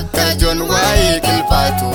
Akka John waa'ee kilfaatu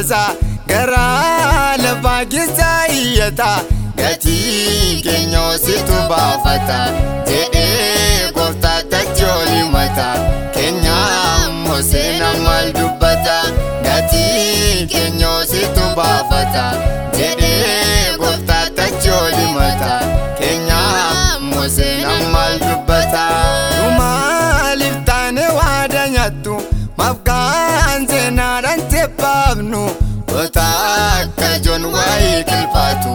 isaa garaa lafaa keessaa iyyata gatii keenya ositu baafata jedhee gooftaa tachooli mata keenya Hoseen ammal dubbata gatii keenya ositu baafata jedhee gooftaa tachooli mata keenya Hoseen ammal dubbata. Teppaafnu goota akka joon waa'ee kilfaatu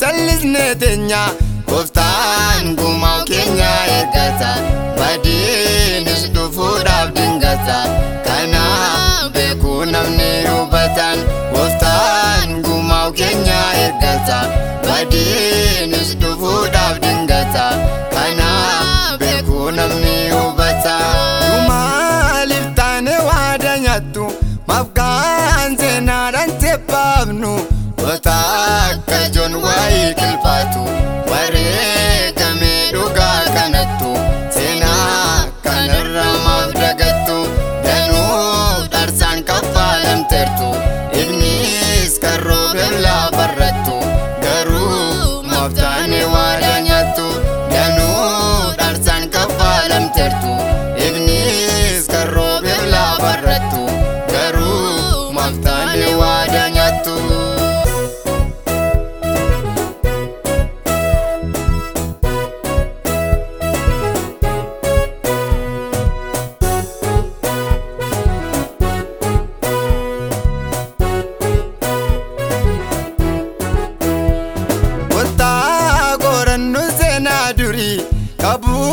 callisnee teenya gooftaan gumaa keenya eeggata badiinis dhufuudhaaf dingata kana beekuu namni hubatan gooftaan gumaa keenya eeggata badiinis dhufuudhaaf dingata kana beekuu namni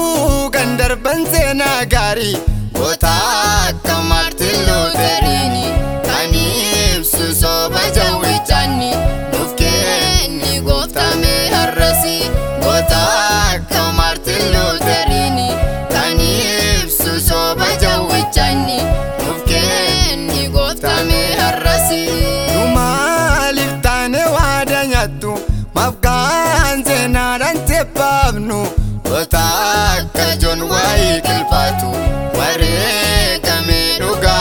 qabuu kan darban seenaa gaarii goota akka Maartin Luuteriini kan ibsu sooba jawwichaani nuuf kenni gooftamee har'asi goota akka akka joon waa'ee kilfaatu wareegamee dhugaa